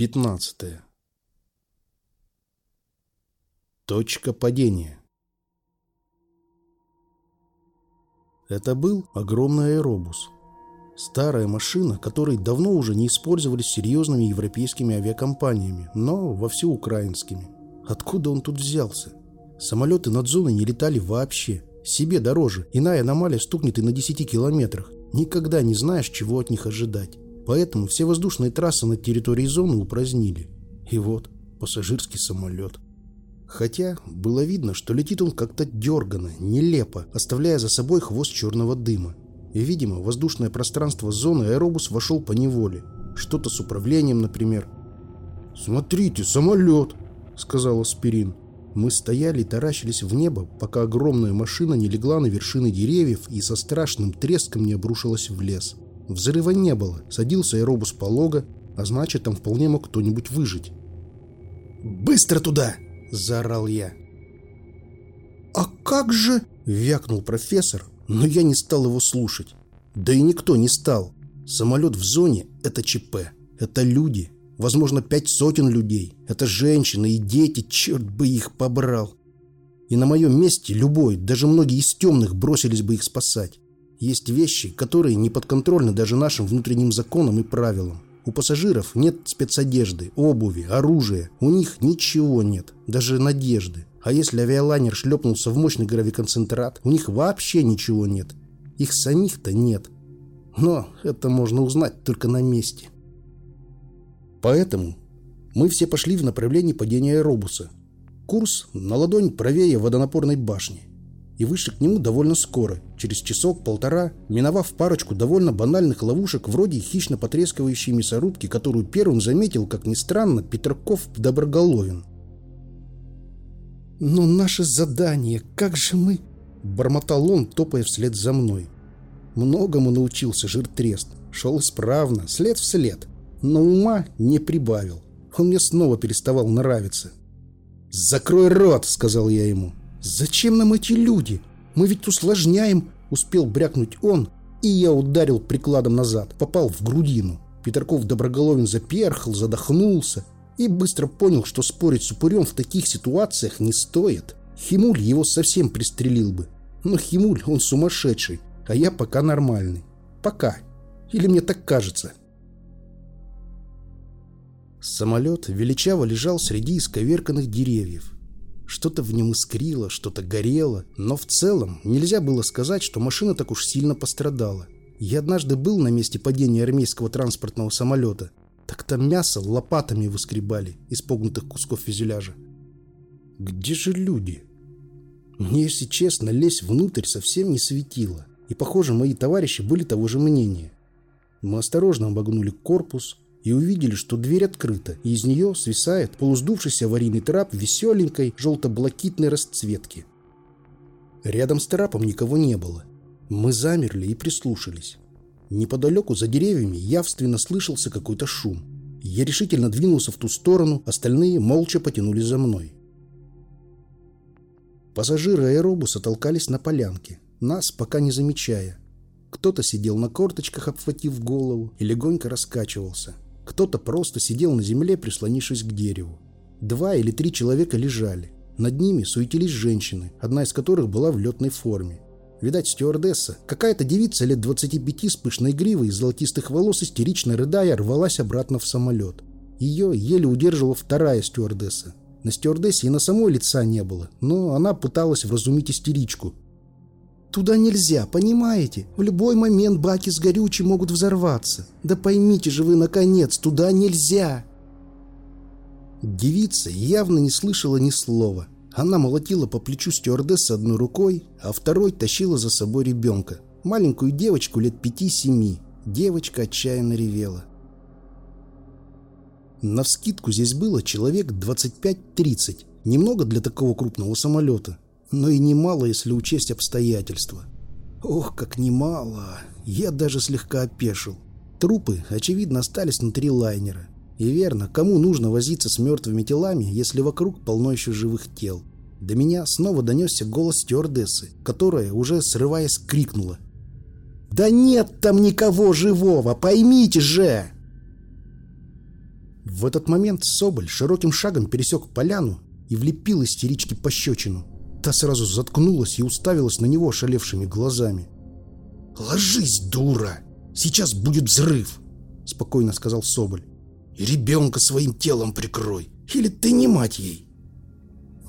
Глава 15 Точка падения Это был огромный аэробус. Старая машина, которой давно уже не использовались серьезными европейскими авиакомпаниями, но вовсю украинскими. Откуда он тут взялся? Самолеты над зоной не летали вообще. Себе дороже. Иная аномалия стукнет и на 10 километрах. Никогда не знаешь, чего от них ожидать. Поэтому все воздушные трассы над территорией зоны упразднили. И вот, пассажирский самолет. Хотя было видно, что летит он как-то дерганно, нелепо, оставляя за собой хвост черного дыма. И, видимо, воздушное пространство зоны аэробус вошел по неволе. Что-то с управлением, например. «Смотрите, самолет!» — сказал Аспирин. Мы стояли и таращились в небо, пока огромная машина не легла на вершины деревьев и со страшным треском не обрушилась в лес. Взрыва не было, садился аэробус полого, а значит, там вполне мог кто-нибудь выжить. «Быстро туда!» – заорал я. «А как же...» – вякнул профессор, но я не стал его слушать. Да и никто не стал. Самолет в зоне – это ЧП. Это люди. Возможно, пять сотен людей. Это женщины и дети, черт бы их побрал. И на моем месте любой, даже многие из темных бросились бы их спасать. Есть вещи, которые не подконтрольны даже нашим внутренним законам и правилам. У пассажиров нет спецодежды, обуви, оружия. У них ничего нет, даже надежды. А если авиалайнер шлепнулся в мощный гравиконцентрат, у них вообще ничего нет. Их самих-то нет. Но это можно узнать только на месте. Поэтому мы все пошли в направлении падения аэробуса. Курс на ладонь правее водонапорной башни и вышли к нему довольно скоро, через часок-полтора, миновав парочку довольно банальных ловушек вроде хищно потрескивающей мясорубки, которую первым заметил, как ни странно, Петраков Доброголовин. «Но наше задание, как же мы...» — бормотал он, топая вслед за мной. Многому научился жиртрест, шел исправно, след в след, но ума не прибавил. Он мне снова переставал нравиться. «Закрой рот!» — сказал я ему. «Зачем нам эти люди? Мы ведь усложняем!» Успел брякнуть он, и я ударил прикладом назад, попал в грудину. Петраков Доброголовин заперхал, задохнулся и быстро понял, что спорить с упырем в таких ситуациях не стоит. Химуль его совсем пристрелил бы. Но Химуль, он сумасшедший, а я пока нормальный. Пока. Или мне так кажется. Самолет величаво лежал среди исковерканных деревьев. Что-то в нем искрило, что-то горело, но в целом нельзя было сказать, что машина так уж сильно пострадала. Я однажды был на месте падения армейского транспортного самолета. Так там мясо лопатами выскребали из погнутых кусков фюзеляжа. Где же люди? Мне, если честно, лезть внутрь совсем не светило. И, похоже, мои товарищи были того же мнения. Мы осторожно обогнули корпус, и увидели, что дверь открыта, и из нее свисает полуздувшийся аварийный трап веселенькой желто-блакитной расцветки. Рядом с трапом никого не было. Мы замерли и прислушались. Неподалеку за деревьями явственно слышался какой-то шум. Я решительно двинулся в ту сторону, остальные молча потянулись за мной. Пассажиры аэробуса толкались на полянке, нас пока не замечая. Кто-то сидел на корточках, обхватив голову, и легонько раскачивался. Кто-то просто сидел на земле, прислонившись к дереву. Два или три человека лежали. Над ними суетились женщины, одна из которых была в летной форме. Видать, стюардесса, какая-то девица лет 25 с пышной гривой и золотистых волос, истерично рыдая, рвалась обратно в самолет. Ее еле удерживала вторая стюардесса. На стюардессе и на самой лица не было, но она пыталась вразумить истеричку, Туда нельзя, понимаете? В любой момент баки с горючим могут взорваться. Да поймите же вы, наконец, туда нельзя!» Девица явно не слышала ни слова. Она молотила по плечу стюардессы одной рукой, а второй тащила за собой ребенка. Маленькую девочку лет пяти-семи. Девочка отчаянно ревела. Навскидку здесь было человек 25-30. Немного для такого крупного самолета но и немало, если учесть обстоятельства. Ох, как немало! Я даже слегка опешил. Трупы, очевидно, остались внутри лайнера. И верно, кому нужно возиться с мертвыми телами, если вокруг полно еще живых тел? До меня снова донесся голос стюардессы, которая, уже срываясь, крикнула. «Да нет там никого живого, поймите же!» В этот момент Соболь широким шагом пересек поляну и влепил истеричке пощечину. Та сразу заткнулась и уставилась на него шалевшими глазами. «Ложись, дура! Сейчас будет взрыв!» — спокойно сказал Соболь. «И ребенка своим телом прикрой! Или ты не мать ей?»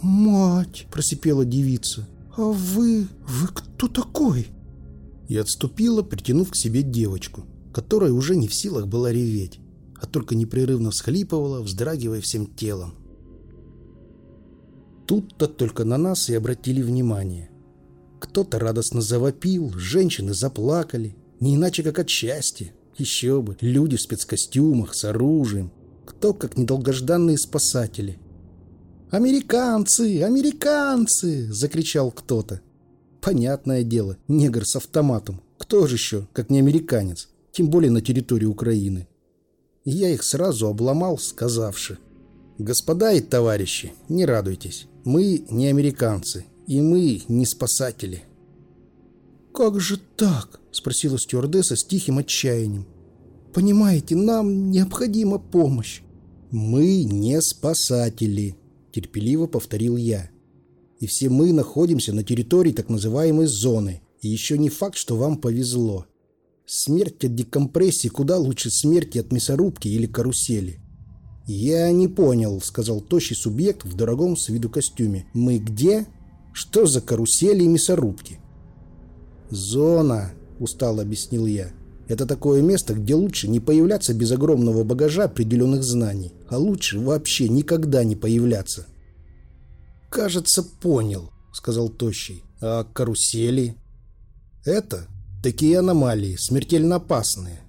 «Мать!» — просипела девица. «А вы... вы кто такой?» И отступила, притянув к себе девочку, которая уже не в силах была реветь, а только непрерывно всхлипывала, вздрагивая всем телом. Тут-то только на нас и обратили внимание. Кто-то радостно завопил, женщины заплакали, не иначе как от счастья. Еще бы, люди в спецкостюмах, с оружием. Кто, как недолгожданные спасатели. «Американцы! Американцы!» — закричал кто-то. Понятное дело, негр с автоматом. Кто же еще, как не американец? Тем более на территории Украины. я их сразу обломал, сказавши. «Господа и товарищи, не радуйтесь. Мы не американцы, и мы не спасатели». «Как же так?» — спросила стюардесса с тихим отчаянием. «Понимаете, нам необходима помощь». «Мы не спасатели», — терпеливо повторил я и все мы находимся на территории так называемой зоны, и еще не факт, что вам повезло. Смерть от декомпрессии куда лучше смерти от мясорубки или карусели. «Я не понял», — сказал тощий субъект в дорогом с виду костюме. «Мы где? Что за карусели и мясорубки?» «Зона», — устало объяснил я. «Это такое место, где лучше не появляться без огромного багажа определенных знаний, а лучше вообще никогда не появляться». «Кажется, понял», — сказал Тощий. «А карусели?» «Это такие аномалии, смертельно опасные».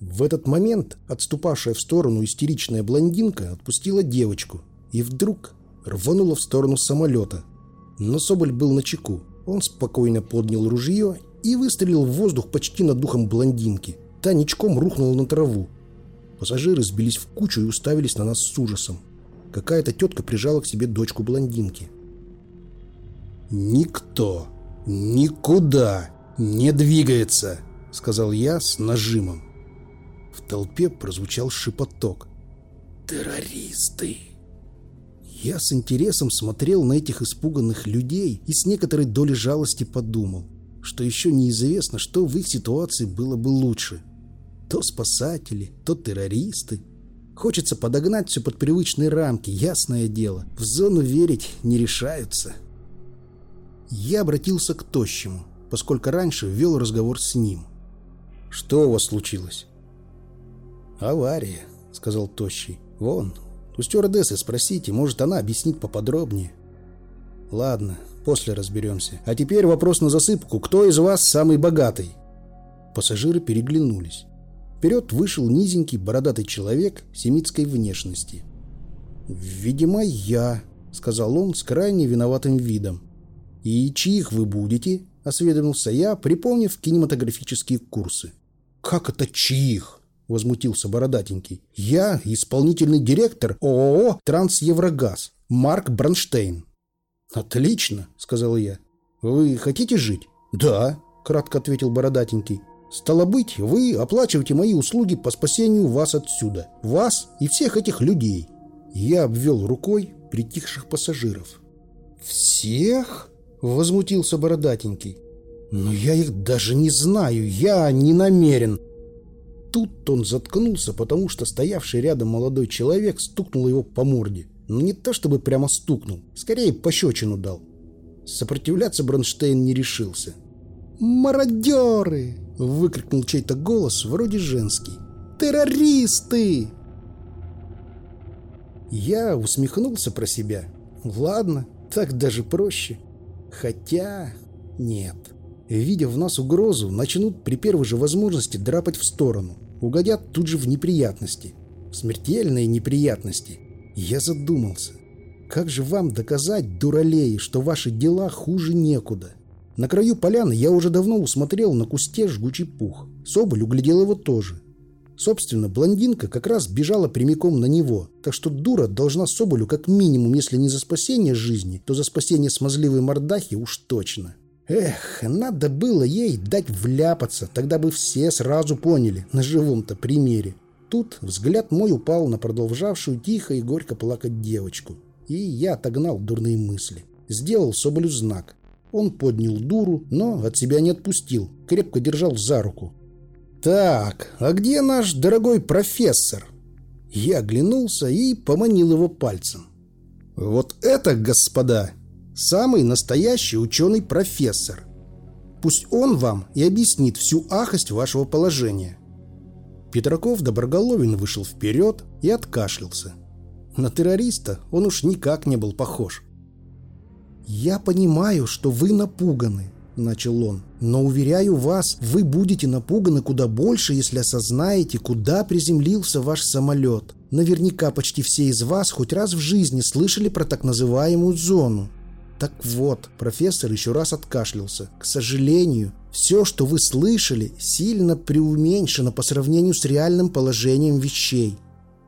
В этот момент отступавшая в сторону истеричная блондинка отпустила девочку и вдруг рванула в сторону самолета. Но Соболь был на чеку. Он спокойно поднял ружье и выстрелил в воздух почти над духом блондинки. Та ничком рухнула на траву. Пассажиры сбились в кучу и уставились на нас с ужасом. Какая-то тетка прижала к себе дочку блондинки. «Никто никуда не двигается», — сказал я с нажимом. В толпе прозвучал шепоток. «Террористы!» Я с интересом смотрел на этих испуганных людей и с некоторой долей жалости подумал, что еще неизвестно, что в их ситуации было бы лучше. То спасатели, то террористы. Хочется подогнать все под привычные рамки, ясное дело. В зону верить не решаются. Я обратился к Тощему, поскольку раньше вел разговор с ним. «Что у вас случилось?» «Авария», — сказал Тощий. «Вон, у стюардессы спросите, может, она объяснит поподробнее». «Ладно, после разберемся. А теперь вопрос на засыпку. Кто из вас самый богатый?» Пассажиры переглянулись. Вперед вышел низенький бородатый человек семитской внешности. «Видимо, я», — сказал он с крайне виноватым видом. «И чьих вы будете?» — осведомился я, припомнив кинематографические курсы. «Как это чьих?» — возмутился бородатенький. «Я исполнительный директор ООО «Трансеврогаз» Марк Бронштейн». «Отлично», — сказал я. «Вы хотите жить?» «Да», — кратко ответил бородатенький. Стало быть, вы оплачиваете мои услуги по спасению вас отсюда. Вас и всех этих людей. Я обвел рукой притихших пассажиров. «Всех?» — возмутился бородатенький. «Но я их даже не знаю, я не намерен». Тут он заткнулся, потому что стоявший рядом молодой человек стукнул его по морде. Но не то чтобы прямо стукнул, скорее пощечину дал. Сопротивляться Бронштейн не решился. «Мародеры!» — выкрикнул чей-то голос, вроде женский. «Террористы!» Я усмехнулся про себя. «Ладно, так даже проще. Хотя... нет. Видя в нас угрозу, начнут при первой же возможности драпать в сторону. Угодят тут же в неприятности. В смертельные неприятности. Я задумался. Как же вам доказать, дуралеи, что ваши дела хуже некуда? На краю поляны я уже давно усмотрел на кусте жгучий пух. Соболь углядел его тоже. Собственно, блондинка как раз бежала прямиком на него, так что дура должна Соболю как минимум, если не за спасение жизни, то за спасение смазливой мордахи уж точно. Эх, надо было ей дать вляпаться, тогда бы все сразу поняли, на живом-то примере. Тут взгляд мой упал на продолжавшую тихо и горько плакать девочку. И я отогнал дурные мысли. Сделал Соболю знак. Он поднял дуру, но от себя не отпустил, крепко держал за руку. «Так, а где наш дорогой профессор?» Я оглянулся и поманил его пальцем. «Вот это, господа, самый настоящий ученый-профессор. Пусть он вам и объяснит всю ахость вашего положения». Петраков Доброголовин вышел вперед и откашлялся. На террориста он уж никак не был похож. «Я понимаю, что вы напуганы», — начал он. «Но, уверяю вас, вы будете напуганы куда больше, если осознаете, куда приземлился ваш самолет. Наверняка почти все из вас хоть раз в жизни слышали про так называемую зону. Так вот, профессор еще раз откашлялся. К сожалению, все, что вы слышали, сильно преуменьшено по сравнению с реальным положением вещей.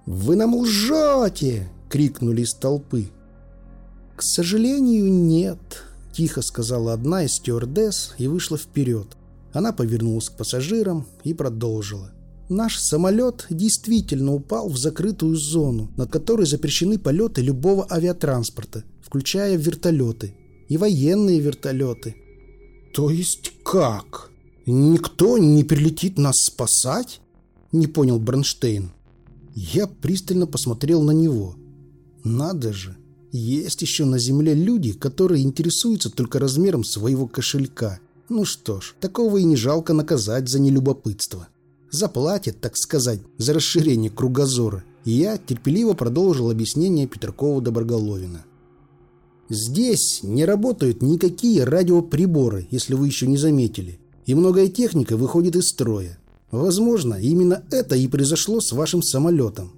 «Вы нам лжете!» — крикнули из толпы. «К сожалению, нет», — тихо сказала одна из стюардесс и вышла вперед. Она повернулась к пассажирам и продолжила. «Наш самолет действительно упал в закрытую зону, над которой запрещены полеты любого авиатранспорта, включая вертолеты. И военные вертолеты. То есть как? Никто не прилетит нас спасать? Не понял Бронштейн. Я пристально посмотрел на него. Надо же. Есть еще на Земле люди, которые интересуются только размером своего кошелька. Ну что ж, такого и не жалко наказать за нелюбопытство. Заплатят, так сказать, за расширение кругозора. И я терпеливо продолжил объяснение Петракова Доброголовина. Здесь не работают никакие радиоприборы, если вы еще не заметили. И многое техника выходит из строя. Возможно, именно это и произошло с вашим самолетом.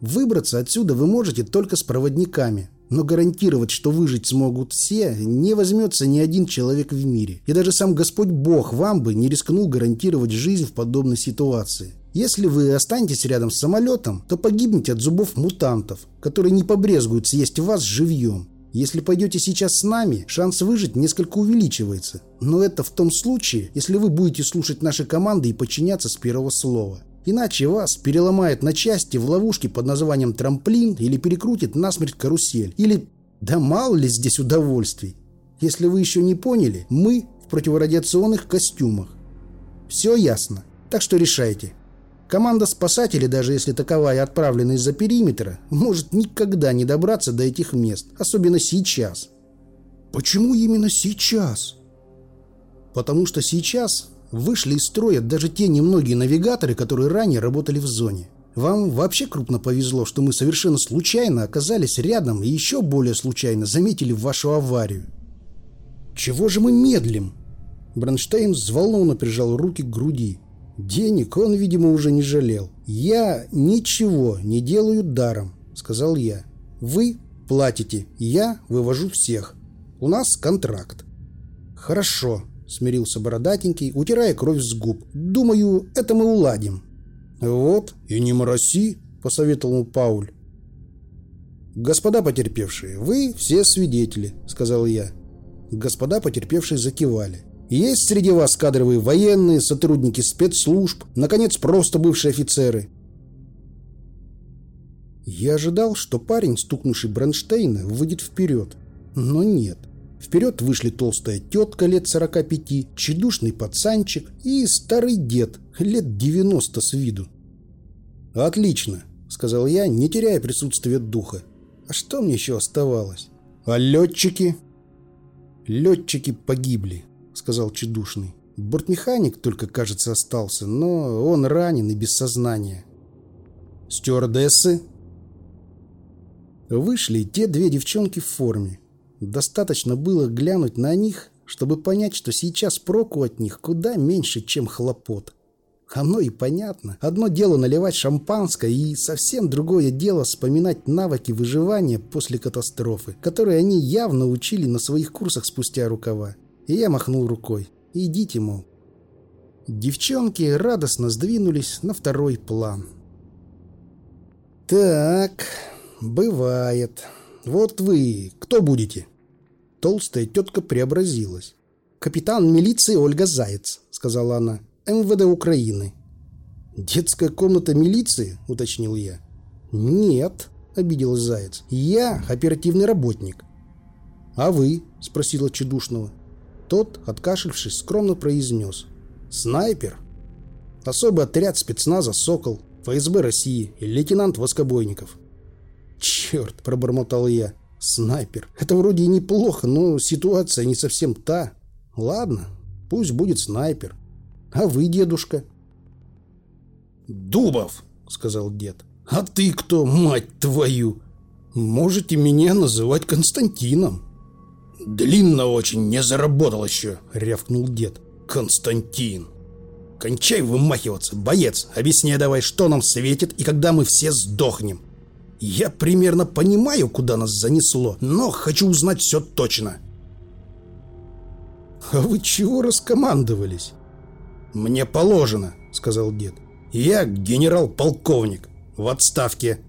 Выбраться отсюда вы можете только с проводниками, но гарантировать, что выжить смогут все, не возьмется ни один человек в мире. И даже сам Господь Бог вам бы не рискнул гарантировать жизнь в подобной ситуации. Если вы останетесь рядом с самолетом, то погибнете от зубов мутантов, которые не побрезгуют съесть вас живьем. Если пойдете сейчас с нами, шанс выжить несколько увеличивается. Но это в том случае, если вы будете слушать наши команды и подчиняться с первого слова. Иначе вас переломает на части в ловушке под названием трамплин или перекрутит насмерть карусель. Или... Да мало ли здесь удовольствий. Если вы еще не поняли, мы в противорадиационных костюмах. Все ясно. Так что решайте. Команда спасателей, даже если таковая отправлена из-за периметра, может никогда не добраться до этих мест, особенно сейчас. Почему именно сейчас? Потому что сейчас вышли из строя даже те немногие навигаторы, которые ранее работали в зоне. Вам вообще крупно повезло, что мы совершенно случайно оказались рядом и еще более случайно заметили вашу аварию. Чего же мы медлим? Бронштейн взволнованно прижал руки к груди. Денег он, видимо, уже не жалел. «Я ничего не делаю даром», — сказал я. «Вы платите, я вывожу всех. У нас контракт». «Хорошо», — смирился бородатенький, утирая кровь с губ. «Думаю, это мы уладим». «Вот, и не мороси», — посоветовал Пауль. «Господа потерпевшие, вы все свидетели», — сказал я. Господа потерпевшие закивали. Есть среди вас кадровые военные, сотрудники спецслужб, наконец, просто бывшие офицеры. Я ожидал, что парень, стукнувший Бронштейна, выйдет вперед. Но нет. Вперед вышли толстая тетка лет 45, чедушный пацанчик и старый дед лет 90 с виду. «Отлично», — сказал я, не теряя присутствия духа. «А что мне еще оставалось? А летчики?» Летчики погибли. — сказал Чедушный. «Бортмеханик только, кажется, остался, но он ранен и без сознания». «Стюардессы?» Вышли те две девчонки в форме. Достаточно было глянуть на них, чтобы понять, что сейчас проку от них куда меньше, чем хлопот. Оно и понятно. Одно дело наливать шампанское, и совсем другое дело вспоминать навыки выживания после катастрофы, которые они явно учили на своих курсах спустя рукава. И я махнул рукой. «Идите, мол». Девчонки радостно сдвинулись на второй план. «Так, бывает. Вот вы кто будете?» Толстая тетка преобразилась. «Капитан милиции Ольга Заяц», — сказала она. «МВД Украины». «Детская комната милиции?» – уточнил я. «Нет», – обиделась Заяц. «Я оперативный работник». «А вы?» – спросила Чедушного. Тот, откашлившись, скромно произнес. «Снайпер. Особый отряд спецназа «Сокол», ФСБ России и лейтенант Воскобойников». «Черт!» – пробормотал я. «Снайпер. Это вроде и неплохо, но ситуация не совсем та. Ладно, пусть будет снайпер. А вы, дедушка?» «Дубов!» – сказал дед. «А ты кто, мать твою?» «Можете меня называть Константином». «Длинно очень, не заработал еще», — рявкнул дед. «Константин». «Кончай вымахиваться, боец. Объясняй давай, что нам светит и когда мы все сдохнем. Я примерно понимаю, куда нас занесло, но хочу узнать все точно». «А вы чего раскомандовались?» «Мне положено», — сказал дед. «Я генерал-полковник, в отставке».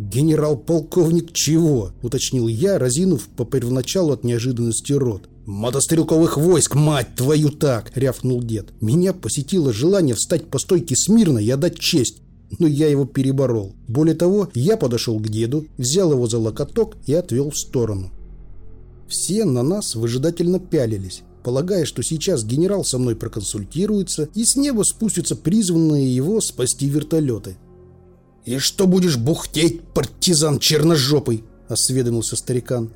«Генерал-полковник чего?» — уточнил я, разинув по первоначалу от неожиданности рот. «Мотострелковых войск, мать твою так!» — рявкнул дед. Меня посетило желание встать по стойке смирно и отдать честь, но я его переборол. Более того, я подошел к деду, взял его за локоток и отвел в сторону. Все на нас выжидательно пялились, полагая, что сейчас генерал со мной проконсультируется и с неба спустятся призванные его спасти вертолеты. «И что будешь бухтеть, партизан черножопый?» — осведомился старикан.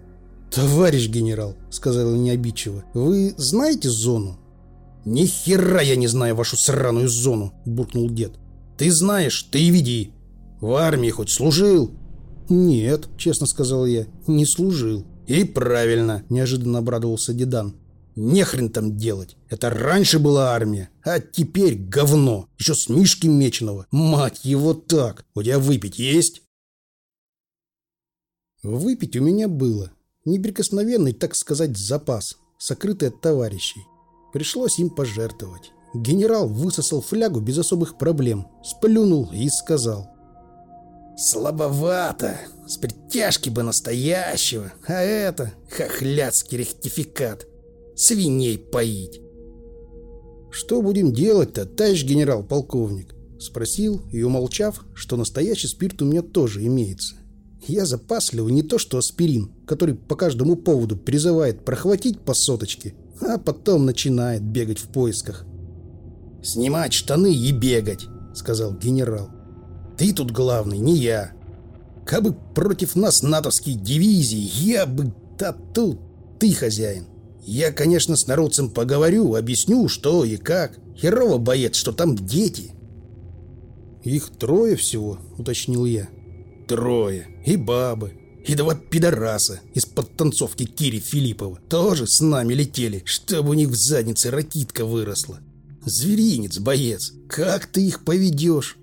«Товарищ генерал», — сказал я необидчиво, — «вы знаете зону?» «Ни хера я не знаю вашу сраную зону», — буркнул дед. «Ты знаешь, ты и веди. В армии хоть служил?» «Нет», — честно сказал я, — «не служил». «И правильно», — неожиданно обрадовался дедан. Нехрен там делать. Это раньше была армия, а теперь говно. Еще с Мишки Меченого. Мать его так. У тебя выпить есть? Выпить у меня было. Неприкосновенный, так сказать, запас, сокрытый от товарищей. Пришлось им пожертвовать. Генерал высосал флягу без особых проблем, сплюнул и сказал. «Слабовато. С притяжки бы настоящего. А это хохляцкий ректификат свиней поить. «Что будем делать-то, товарищ генерал-полковник?» Спросил и, умолчав, что настоящий спирт у меня тоже имеется. Я запасливый не то что аспирин, который по каждому поводу призывает прохватить по соточке, а потом начинает бегать в поисках. «Снимать штаны и бегать», — сказал генерал. «Ты тут главный, не я. Кабы против нас натовские дивизии, я бы... Да тут ты хозяин. Я, конечно, с народцем поговорю, объясню, что и как. Херово боец, что там дети. Их трое всего, уточнил я. Трое. И бабы. И два пидораса из-под танцовки Кири Филиппова тоже с нами летели, чтобы у них в заднице ракитка выросла. Зверинец, боец, как ты их поведешь?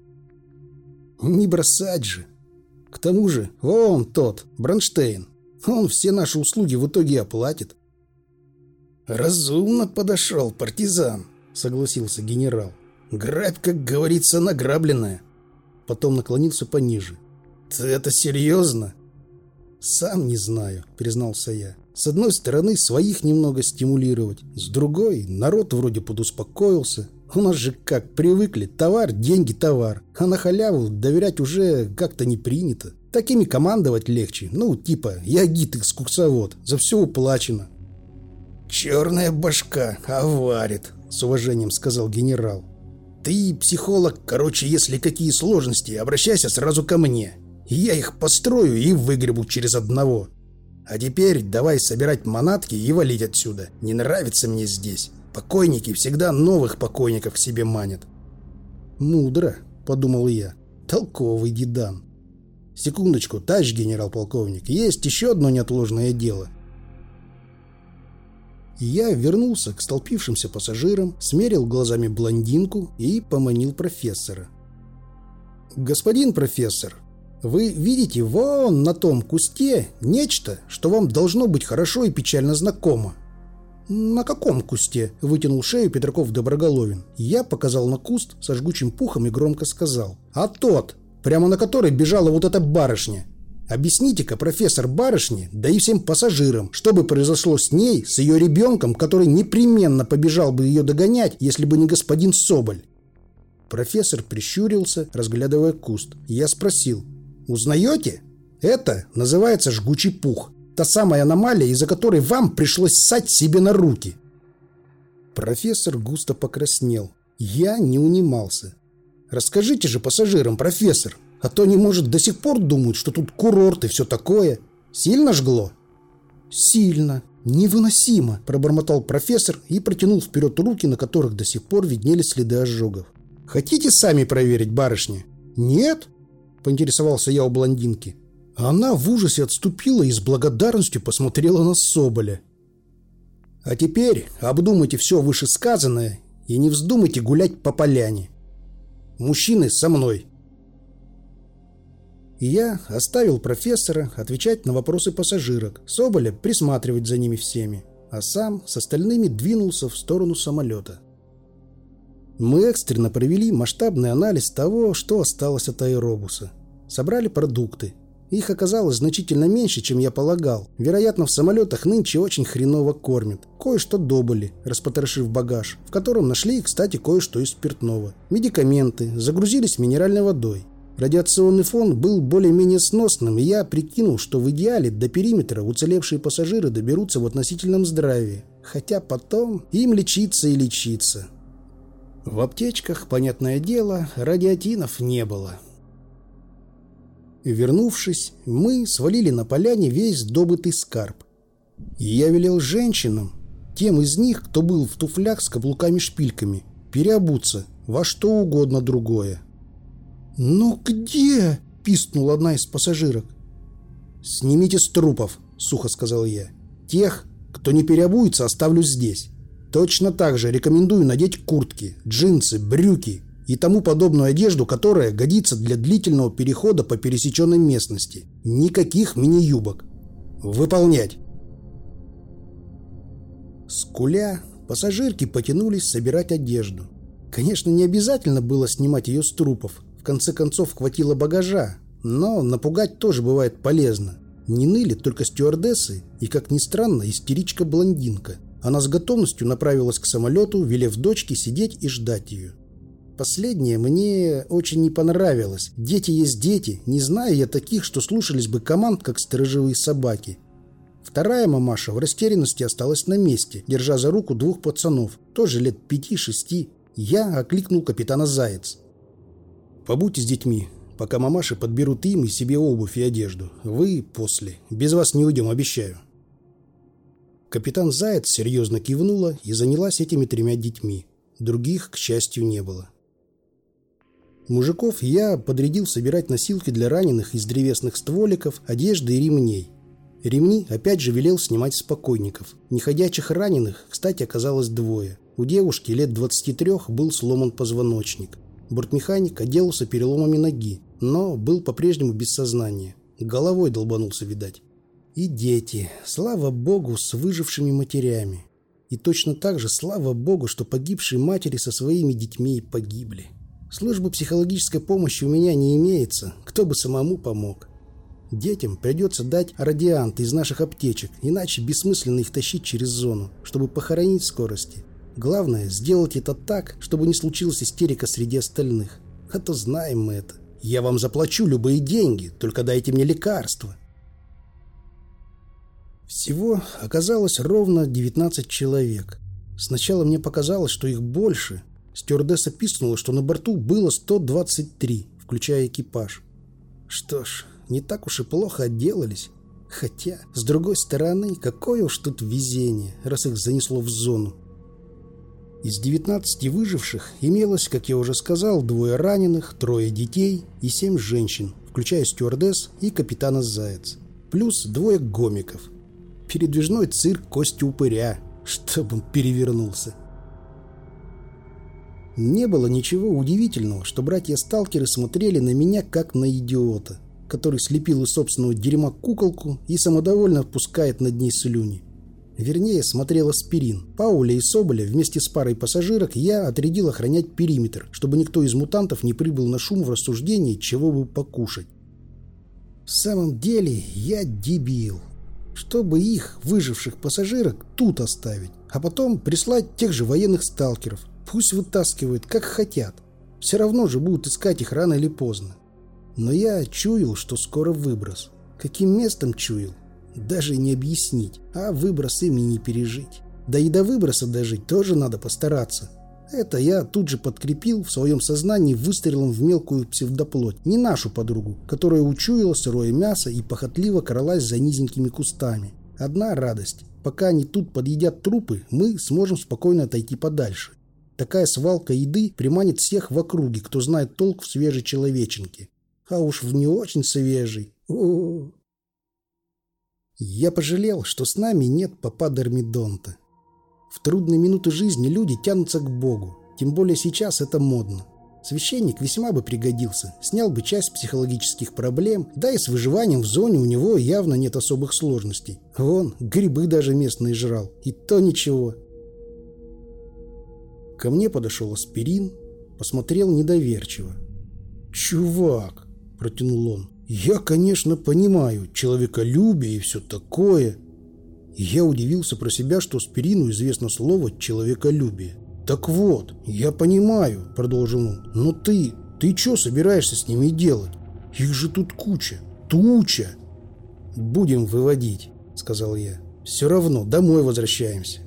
Не бросать же. К тому же, вон тот, Бронштейн. Он все наши услуги в итоге оплатит. «Разумно подошел, партизан», — согласился генерал. «Грабь, как говорится, награбленная». Потом наклонился пониже. «Ты это серьезно?» «Сам не знаю», — признался я. «С одной стороны, своих немного стимулировать. С другой, народ вроде подуспокоился. У нас же как, привыкли, товар, деньги, товар. А на халяву доверять уже как-то не принято. Такими командовать легче. Ну, типа, я гид экскурсовод, за все уплачено. «Черная башка, а варит», — с уважением сказал генерал. «Ты психолог, короче, если какие сложности, обращайся сразу ко мне. Я их построю и выгребу через одного. А теперь давай собирать манатки и валить отсюда. Не нравится мне здесь. Покойники всегда новых покойников к себе манят». «Мудро», — подумал я. «Толковый дедан». «Секундочку, товарищ генерал-полковник, есть еще одно неотложное дело». Я вернулся к столпившимся пассажирам, смерил глазами блондинку и поманил профессора. «Господин профессор, вы видите вон на том кусте нечто, что вам должно быть хорошо и печально знакомо?» «На каком кусте?» – вытянул шею Петраков Доброголовин. Я показал на куст со жгучим пухом и громко сказал. «А тот, прямо на который бежала вот эта барышня. Объясните-ка, профессор барышни, да и всем пассажирам, что бы произошло с ней, с ее ребенком, который непременно побежал бы ее догонять, если бы не господин Соболь. Профессор прищурился, разглядывая куст. Я спросил. «Узнаете? Это называется жгучий пух. Та самая аномалия, из-за которой вам пришлось ссать себе на руки». Профессор густо покраснел. Я не унимался. «Расскажите же пассажирам, профессор, а то они, может, до сих пор думают, что тут курорт и все такое. Сильно жгло?» «Сильно. Невыносимо», – пробормотал профессор и протянул вперед руки, на которых до сих пор виднелись следы ожогов. «Хотите сами проверить, барышня?» «Нет?» – поинтересовался я у блондинки. Она в ужасе отступила и с благодарностью посмотрела на Соболя. «А теперь обдумайте все вышесказанное и не вздумайте гулять по поляне. Мужчины со мной!» И я оставил профессора отвечать на вопросы пассажирок, Соболя присматривать за ними всеми, а сам с остальными двинулся в сторону самолета. Мы экстренно провели масштабный анализ того, что осталось от аэробуса. Собрали продукты. Их оказалось значительно меньше, чем я полагал. Вероятно, в самолетах нынче очень хреново кормят. Кое-что добыли, распотрошив багаж, в котором нашли, кстати, кое-что из спиртного. Медикаменты, загрузились минеральной водой. Радиационный фон был более-менее сносным, и я прикинул, что в идеале до периметра уцелевшие пассажиры доберутся в относительном здравии. Хотя потом им лечиться и лечиться. В аптечках, понятное дело, радиатинов не было. Вернувшись, мы свалили на поляне весь добытый скарб. И я велел женщинам, тем из них, кто был в туфлях с каблуками-шпильками, переобуться во что угодно другое. «Ну где?» – пискнула одна из пассажирок. «Снимите с трупов», – сухо сказал я. «Тех, кто не переобуется, оставлю здесь. Точно так же рекомендую надеть куртки, джинсы, брюки и тому подобную одежду, которая годится для длительного перехода по пересеченной местности. Никаких мини-юбок. Выполнять!» Скуля, пассажирки потянулись собирать одежду. Конечно, не обязательно было снимать ее с трупов, в конце концов, хватило багажа, но напугать тоже бывает полезно. Не ныли только стюардессы и, как ни странно, истеричка-блондинка. Она с готовностью направилась к самолету, велев дочке сидеть и ждать ее. Последнее мне очень не понравилось. Дети есть дети, не знаю я таких, что слушались бы команд, как сторожевые собаки. Вторая мамаша в растерянности осталась на месте, держа за руку двух пацанов, тоже лет пяти-шести. Я окликнул капитана Заяц. Побудьте с детьми, пока мамаши подберут им и себе обувь и одежду. Вы после. Без вас не уйдем, обещаю. Капитан Заяц серьезно кивнула и занялась этими тремя детьми. Других, к счастью, не было. Мужиков я подрядил собирать носилки для раненых из древесных стволиков, одежды и ремней. Ремни опять же велел снимать с покойников. Неходячих раненых, кстати, оказалось двое. У девушки лет 23 был сломан позвоночник. Бортмеханик отделался переломами ноги, но был по-прежнему без сознания. Головой долбанулся, видать. И дети, слава богу, с выжившими матерями. И точно так же, слава богу, что погибшие матери со своими детьми погибли. Службы психологической помощи у меня не имеется, кто бы самому помог. Детям придется дать радиант из наших аптечек, иначе бессмысленно их тащить через зону, чтобы похоронить скорости. Главное, сделать это так, чтобы не случилась истерика среди остальных. А то знаем мы это. Я вам заплачу любые деньги, только дайте мне лекарства. Всего оказалось ровно 19 человек. Сначала мне показалось, что их больше. Стюардесса писнула, что на борту было 123, включая экипаж. Что ж, не так уж и плохо отделались. Хотя, с другой стороны, какое уж тут везение, раз их занесло в зону. Из 19 выживших имелось, как я уже сказал, двое раненых, трое детей и семь женщин, включая стюардесс и капитана Заяц. Плюс двое гомиков. Передвижной цирк кости упыря, чтобы он перевернулся. Не было ничего удивительного, что братья-сталкеры смотрели на меня как на идиота, который слепил из собственного дерьма куколку и самодовольно впускает над ней слюни. Вернее, смотрел аспирин. Пауля и Соболя вместе с парой пассажирок я отрядил охранять периметр, чтобы никто из мутантов не прибыл на шум в рассуждении, чего бы покушать. В самом деле, я дебил. Чтобы их, выживших пассажирок, тут оставить, а потом прислать тех же военных сталкеров. Пусть вытаскивают, как хотят. Все равно же будут искать их рано или поздно. Но я чуял, что скоро выброс. Каким местом чуял? Даже не объяснить, а выброс ими не пережить. Да и до выброса дожить тоже надо постараться. Это я тут же подкрепил в своем сознании выстрелом в мелкую псевдоплоть, не нашу подругу, которая учуяла сырое мясо и похотливо кралась за низенькими кустами. Одна радость. Пока они тут подъедят трупы, мы сможем спокойно отойти подальше. Такая свалка еды приманит всех в округе, кто знает толк в свежей человеченке. А уж в не очень свежей. О -о -о. Я пожалел, что с нами нет папа Дермидонта. В трудные минуты жизни люди тянутся к Богу. Тем более сейчас это модно. Священник весьма бы пригодился, снял бы часть психологических проблем, да и с выживанием в зоне у него явно нет особых сложностей. Вон, грибы даже местные жрал, и то ничего. Ко мне подошел аспирин, посмотрел недоверчиво. «Чувак!» – протянул он. «Я, конечно, понимаю, человеколюбие и все такое, я удивился про себя, что Спирину известно слово «человеколюбие». «Так вот, я понимаю», — продолжил он, — «но ты, ты что собираешься с ними делать? Их же тут куча, туча». «Будем выводить», — сказал я. «Все равно домой возвращаемся».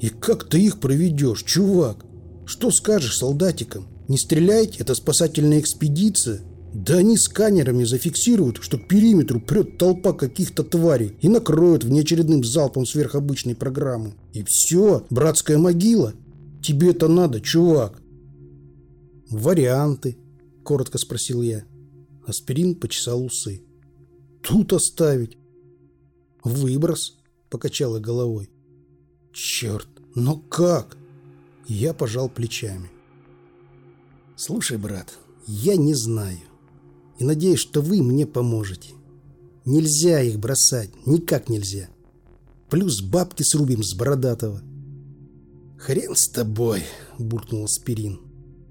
«И как ты их проведешь, чувак? Что скажешь солдатикам? Не стреляйте, это спасательная экспедиция». Да они сканерами зафиксируют, что к периметру прет толпа каких-то тварей и накроют внеочередным залпом сверхобычной программы. И все, братская могила. Тебе это надо, чувак. Варианты, коротко спросил я. Аспирин почесал усы. Тут оставить. Выброс, покачала головой. Черт, но как? Я пожал плечами. Слушай, брат, я не знаю и надеюсь, что вы мне поможете. Нельзя их бросать, никак нельзя. Плюс бабки срубим с бородатого. Хрен с тобой, буркнул Аспирин.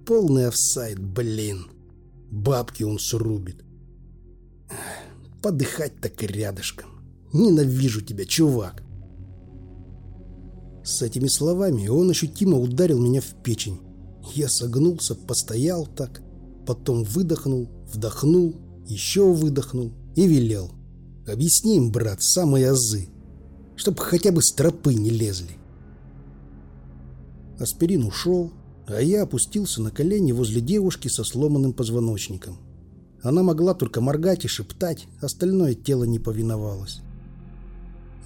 Полный офсайд, блин. Бабки он срубит. Подыхать так рядышком. Ненавижу тебя, чувак. С этими словами он ощутимо ударил меня в печень. Я согнулся, постоял так, потом выдохнул вдохнул, еще выдохнул и велел. «Объясни им, брат, самые азы, чтоб хотя бы стропы не лезли». Аспирин ушел, а я опустился на колени возле девушки со сломанным позвоночником. Она могла только моргать и шептать, остальное тело не повиновалось.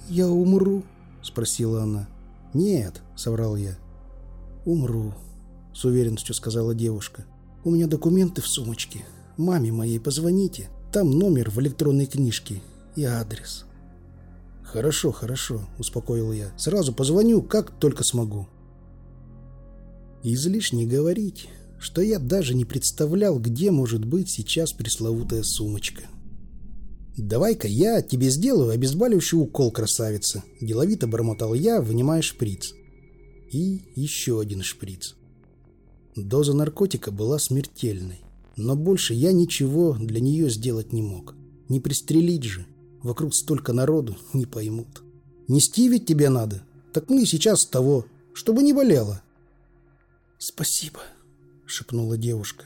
«Я умру?» – спросила она. «Нет», – соврал я. «Умру», – с уверенностью сказала девушка. «У меня документы в сумочке. Маме моей позвоните. Там номер в электронной книжке и адрес. Хорошо, хорошо, успокоил я. Сразу позвоню, как только смогу. Излишне говорить, что я даже не представлял, где может быть сейчас пресловутая сумочка. «Давай-ка я тебе сделаю обезболивающий укол, красавица!» Деловито бормотал я, вынимая шприц. И еще один шприц. Доза наркотика была смертельной. Но больше я ничего для нее сделать не мог. Не пристрелить же. Вокруг столько народу, не поймут. Нести ведь тебе надо. Так мы сейчас того, чтобы не болело. Спасибо, шепнула девушка.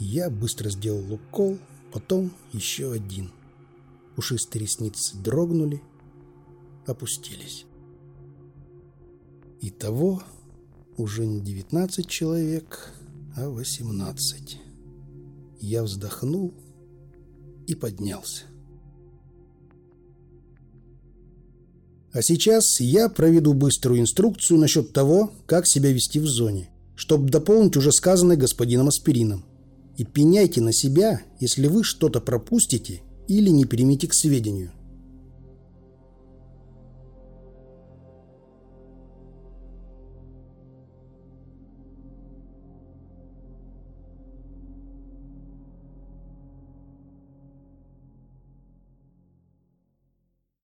Я быстро сделал укол, потом еще один. Пушистые ресницы дрогнули, опустились. Итого уже не девятнадцать человек, а восемнадцать. Я вздохнул и поднялся. А сейчас я проведу быструю инструкцию насчет того, как себя вести в зоне, чтобы дополнить уже сказанное господином Аспирином. И пеняйте на себя, если вы что-то пропустите или не примите к сведению –